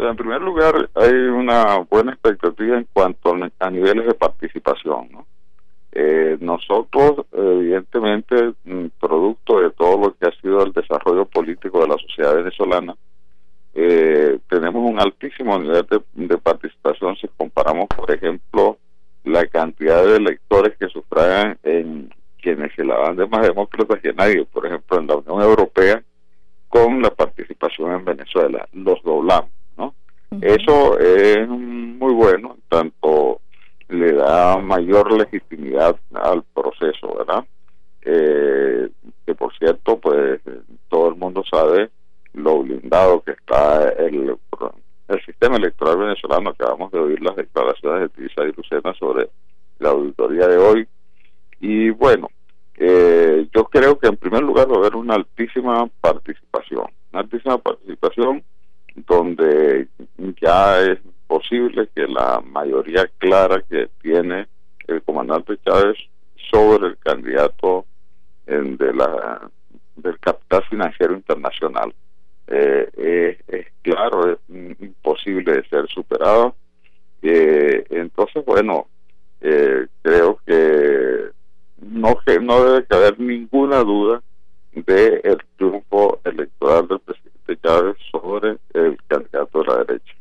En primer lugar, hay una buena expectativa en cuanto a, niveles de participación. Eh, nosotros, evidentemente, mm, producto de todo lo que ha sido el desarrollo político de la sociedad venezolana, eh, tenemos un altísimo nivel de, participación si comparamos, por ejemplo, la cantidad de electores que sufragan en quienes se la dan de más demócratas que nadie, por ejemplo, en la Unión Europea, con la participación en Venezuela. Los doblamos. Eso es muy bueno, tanto le da mayor legitimidad al proceso, ¿verdad? Eh, que por cierto, pues todo el mundo sabe lo blindado que está el, el sistema electoral venezolano. Acabamos de oír las declaraciones de Tisa y Lucena sobre la auditoría de hoy. Y bueno, eh, yo creo que en primer lugar va a haber una altísima participación, una altísima participación donde ya es posible que la mayoría clara que tiene el comandante Chávez sobre el candidato de la del capital financiero internacional eh, es, claro, es imposible de ser superado. Eh, entonces, bueno, eh, creo que no, que no debe caber ninguna duda de el triunfo electoral del presidente Chávez sobre el candidato de la derecha.